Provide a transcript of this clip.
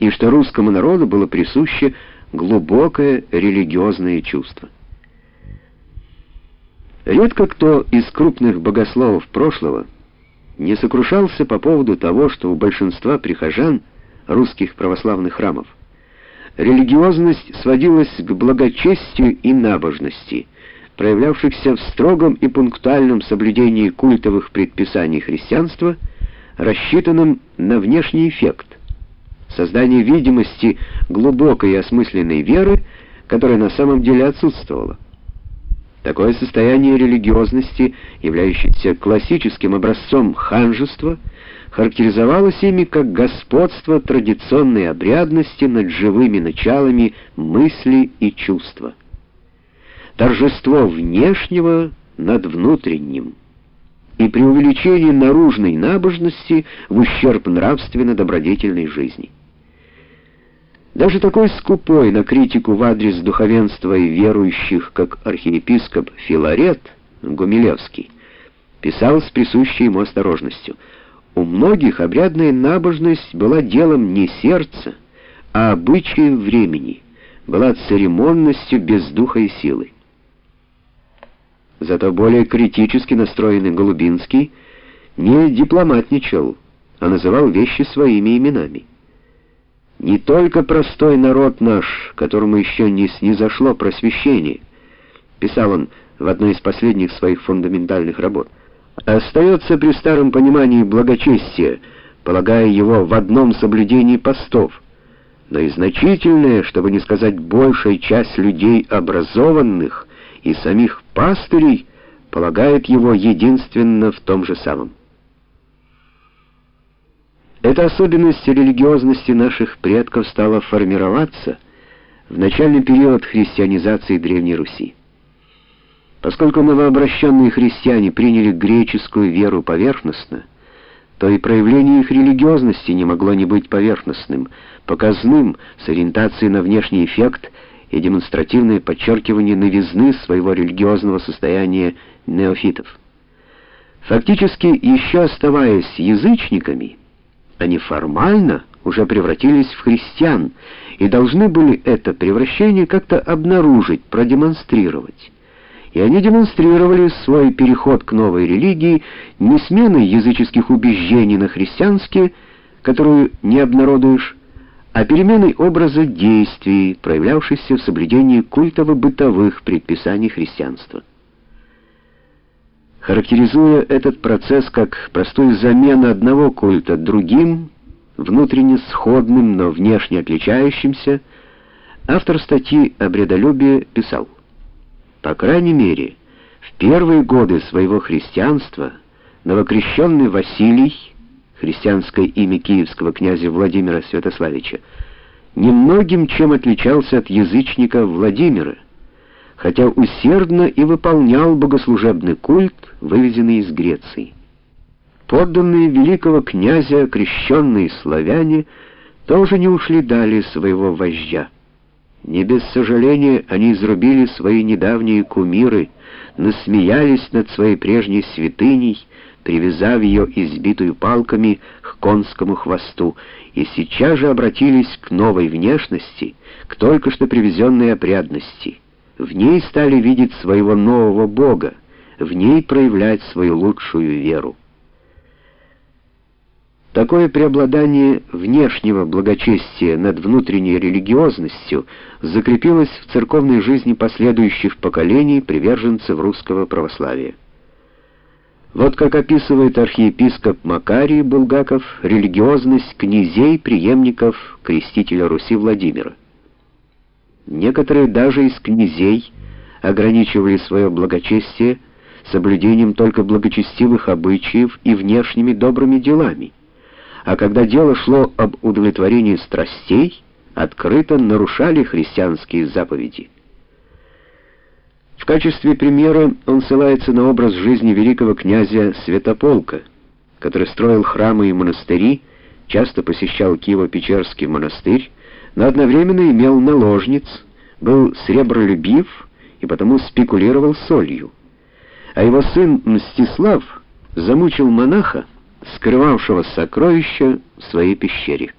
и что русскому народу было присуще глубокое религиозное чувство. Редко кто из крупных богословов прошлого не сокрушался по поводу того, что у большинства прихожан русских православных храмов религиозность сводилась к благочестию и набожности, проявлявшихся в строгом и пунктуальном соблюдении культовых предписаний христианства, рассчитанном на внешний эффект, создание видимости глубокой и осмысленной веры, которая на самом деле отсутствовала. Такое состояние религиозности, являющееся классическим образцом ханжества, характеризовалось ими как господство традиционной обрядности над живыми началами мысли и чувства. Торжество внешнего над внутренним и преувеличение наружной набожности в ущерб нравственно-добродетельной жизни. Даже такой скупой на критику в адрес духовенства и верующих, как архиепископ Филарет Гумилевский, писал с присущей ему осторожностью. У многих обрядная набожность была делом не сердца, а обычаем времени, была церемонностью без духа и силы. Зато более критически настроенный Голубинский не дипломатничал, а называл вещи своими именами. Не только простой народ наш, которому еще не снизошло просвещение, писал он в одной из последних своих фундаментальных работ, остается при старом понимании благочестия, полагая его в одном соблюдении постов, но и значительная, чтобы не сказать большая часть людей образованных и самих пастырей полагает его единственно в том же самом. Эта особенность религиозности наших предков стала формироваться в начальный период христианизации Древней Руси. Поскольку новообращенные христиане приняли греческую веру поверхностно, то и проявление их религиозности не могло не быть поверхностным, показным, с ориентацией на внешний эффект и демонстративное подчеркивание новизны своего религиозного состояния неофитов. Фактически, еще оставаясь язычниками, они формально уже превратились в христиан и должны были это превращение как-то обнаружить, продемонстрировать. И они демонстрировали свой переход к новой религии не сменой языческих убеждений на христианские, которую не обнародуешь, а переменой образа действий, проявлявшейся в соблюдении культово-бытовых предписаний христианства. Характеризуя этот процесс как простую замену одного культа другим, внутренне сходным, но внешне отличающимся, автор статьи о бредолюбии писал: "По крайней мере, в первые годы своего христианства новокрещенный Василий, христианское имя киевского князя Владимира Святославича, немногим чем отличался от язычника Владимира, хотя усердно и выполнял богослужебный культ, вывезенный из Греции. Подданные великого князя, крещенные славяне, тоже не ушли дали своего вождя. Не без сожаления они изрубили свои недавние кумиры, насмеялись над своей прежней святыней, привязав ее избитую палками к конскому хвосту, и сейчас же обратились к новой внешности, к только что привезенной опрядности — в ней стали видеть своего нового Бога, в ней проявлять свою лучшую веру. Такое преобладание внешнего благочестия над внутренней религиозностью закрепилось в церковной жизни последующих поколений приверженцев русского православия. Вот как описывает архиепископ Макарий Булгаков религиозность князей преемников крестителя Руси Владимира. Некоторые даже из князей ограничивали свое благочестие соблюдением только благочестивых обычаев и внешними добрыми делами, а когда дело шло об удовлетворении страстей, открыто нарушали христианские заповеди. В качестве примера он ссылается на образ жизни великого князя Святополка, который строил храмы и монастыри, часто посещал Киево-Печерский монастырь, но одновременно имел наложниц, был сребролюбив и потому спекулировал солью. А его сын Мстислав замучил монаха, скрывавшего сокровища в своей пещере.